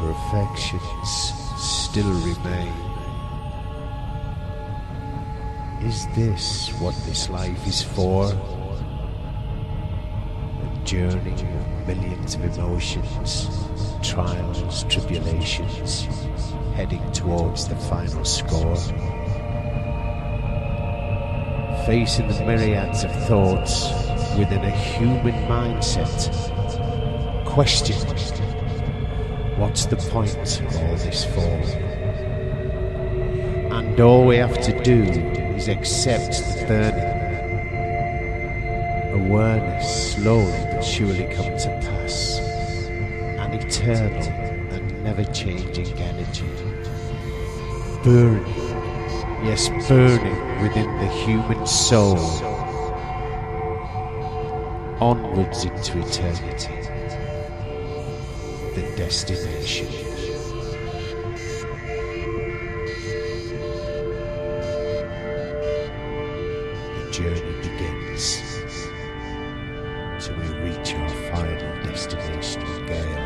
imperfections still remain. Is this what this life is for? A journey of millions of emotions, trials, tribulations, heading towards the final score. Facing the myriads of thoughts within a human mindset, questioning what's the point of all this for? And all we have to do is accept the burning. Awareness slowly but surely come to pass. An eternal and never changing energy. Burning, yes, burning within the human soul. Onwards into eternity. Destination. The journey begins till we reach our final destination Gaia.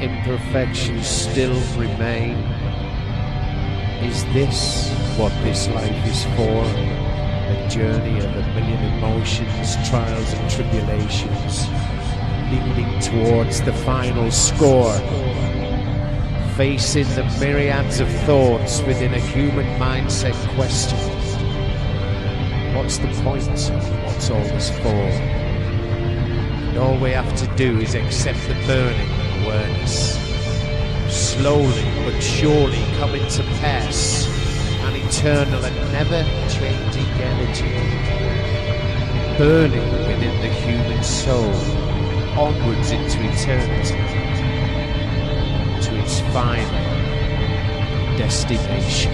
Imperfections still remain. Is this what this life is for? A journey of a million emotions, trials, and tribulations, leading towards the final score. facing the myriads of thoughts within a human mindset question. What's the point? What's all this for? And all we have to do is accept the burning awareness. Slowly but surely coming to pass an eternal and never changing energy. Burning within the human soul, onwards into eternity, to its final destination.